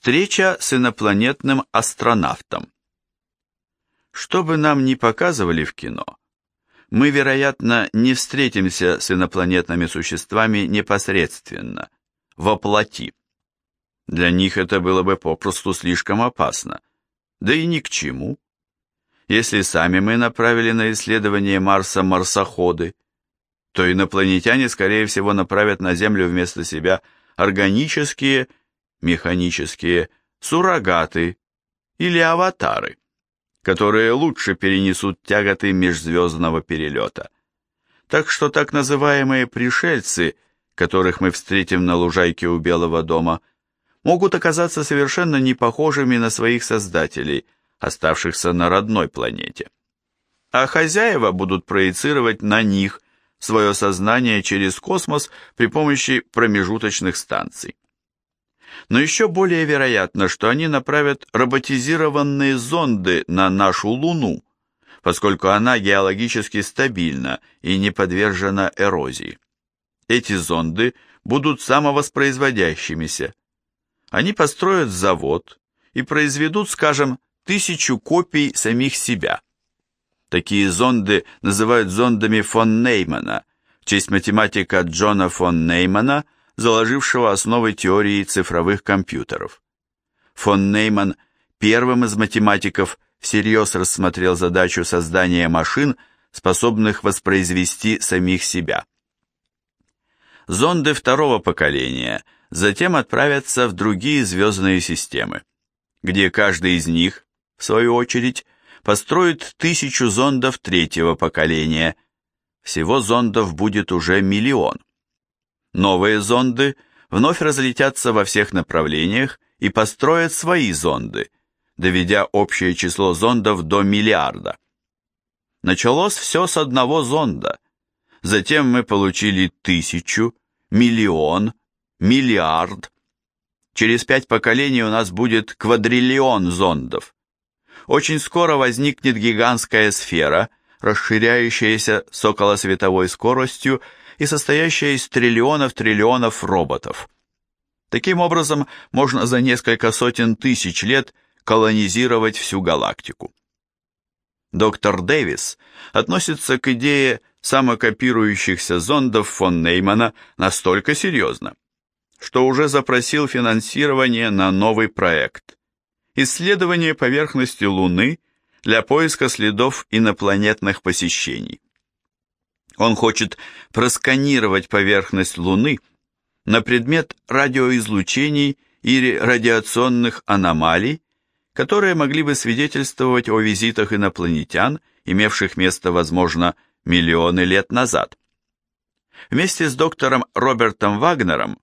Встреча с инопланетным астронавтом. Что бы нам ни показывали в кино, мы, вероятно, не встретимся с инопланетными существами непосредственно, во плоти. Для них это было бы попросту слишком опасно, да и ни к чему. Если сами мы направили на исследование Марса марсоходы, то инопланетяне, скорее всего, направят на Землю вместо себя органические, механические, суррогаты или аватары которые лучше перенесут тяготы межзвездного перелета. Так что так называемые пришельцы, которых мы встретим на лужайке у Белого дома, могут оказаться совершенно не похожими на своих создателей, оставшихся на родной планете. А хозяева будут проецировать на них свое сознание через космос при помощи промежуточных станций но еще более вероятно, что они направят роботизированные зонды на нашу Луну, поскольку она геологически стабильна и не подвержена эрозии. Эти зонды будут самовоспроизводящимися. Они построят завод и произведут, скажем, тысячу копий самих себя. Такие зонды называют зондами фон Неймана, в честь математика Джона фон Неймана – заложившего основы теории цифровых компьютеров. Фон Нейман первым из математиков всерьез рассмотрел задачу создания машин, способных воспроизвести самих себя. Зонды второго поколения затем отправятся в другие звездные системы, где каждый из них, в свою очередь, построит тысячу зондов третьего поколения. Всего зондов будет уже миллион. Новые зонды вновь разлетятся во всех направлениях и построят свои зонды, доведя общее число зондов до миллиарда. Началось все с одного зонда. Затем мы получили тысячу, миллион, миллиард. Через пять поколений у нас будет квадриллион зондов. Очень скоро возникнет гигантская сфера, расширяющаяся с околосветовой скоростью и состоящая из триллионов-триллионов роботов. Таким образом, можно за несколько сотен тысяч лет колонизировать всю галактику. Доктор Дэвис относится к идее самокопирующихся зондов фон Неймана настолько серьезно, что уже запросил финансирование на новый проект – исследование поверхности Луны для поиска следов инопланетных посещений. Он хочет просканировать поверхность Луны на предмет радиоизлучений или радиационных аномалий, которые могли бы свидетельствовать о визитах инопланетян, имевших место, возможно, миллионы лет назад. Вместе с доктором Робертом Вагнером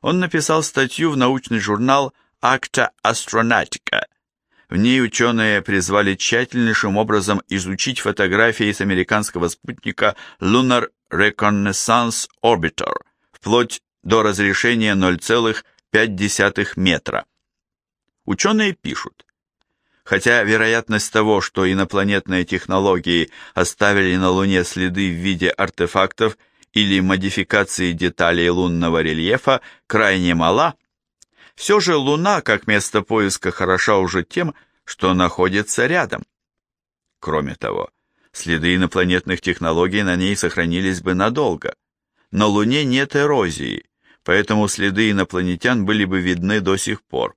он написал статью в научный журнал «Acta Astronatica», в ней ученые призвали тщательнейшим образом изучить фотографии с американского спутника Lunar Reconnaissance Orbiter, вплоть до разрешения 0,5 метра. Ученые пишут, хотя вероятность того, что инопланетные технологии оставили на Луне следы в виде артефактов или модификации деталей лунного рельефа крайне мала, все же Луна, как место поиска, хороша уже тем, что находится рядом. Кроме того, следы инопланетных технологий на ней сохранились бы надолго. На Луне нет эрозии, поэтому следы инопланетян были бы видны до сих пор.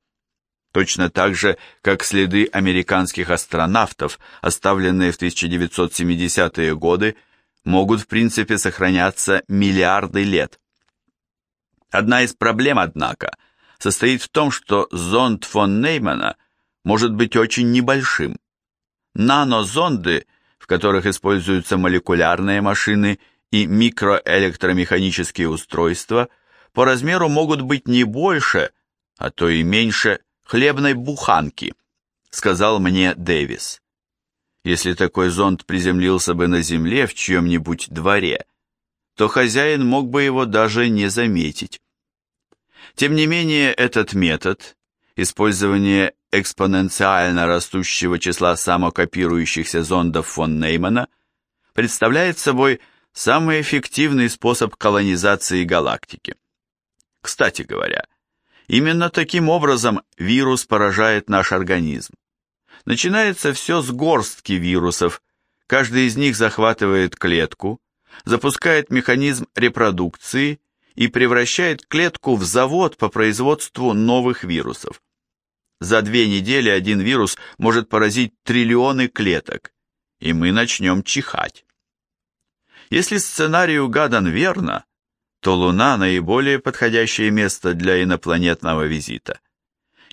Точно так же, как следы американских астронавтов, оставленные в 1970-е годы, могут в принципе сохраняться миллиарды лет. Одна из проблем, однако – состоит в том, что зонд фон Неймана может быть очень небольшим. Нанозонды, в которых используются молекулярные машины и микроэлектромеханические устройства, по размеру могут быть не больше, а то и меньше хлебной буханки, сказал мне Дэвис. Если такой зонд приземлился бы на земле в чьем-нибудь дворе, то хозяин мог бы его даже не заметить. Тем не менее, этот метод, использование экспоненциально растущего числа самокопирующихся зондов фон Неймана, представляет собой самый эффективный способ колонизации галактики. Кстати говоря, Именно таким образом вирус поражает наш организм. Начинается все с горстки вирусов, каждый из них захватывает клетку, запускает механизм репродукции и превращает клетку в завод по производству новых вирусов. За две недели один вирус может поразить триллионы клеток, и мы начнем чихать. Если сценарий угадан верно, то Луна – наиболее подходящее место для инопланетного визита.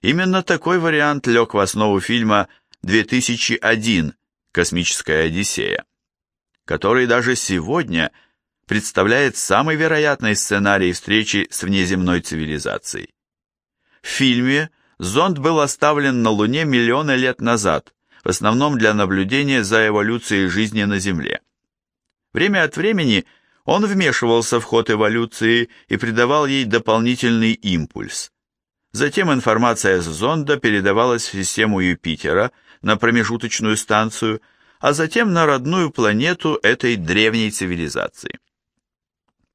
Именно такой вариант лег в основу фильма «2001. Космическая Одиссея», который даже сегодня представляет самый вероятный сценарий встречи с внеземной цивилизацией. В фильме зонд был оставлен на Луне миллионы лет назад, в основном для наблюдения за эволюцией жизни на Земле. Время от времени – он вмешивался в ход эволюции и придавал ей дополнительный импульс. Затем информация с зонда передавалась в систему Юпитера на промежуточную станцию, а затем на родную планету этой древней цивилизации.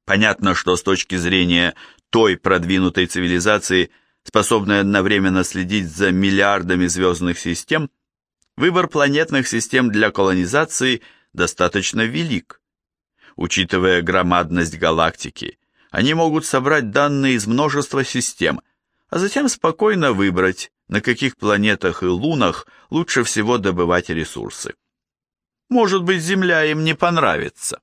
Понятно, что с точки зрения той продвинутой цивилизации, способной одновременно следить за миллиардами звездных систем, выбор планетных систем для колонизации достаточно велик. Учитывая громадность галактики, они могут собрать данные из множества систем, а затем спокойно выбрать, на каких планетах и лунах лучше всего добывать ресурсы. Может быть, Земля им не понравится.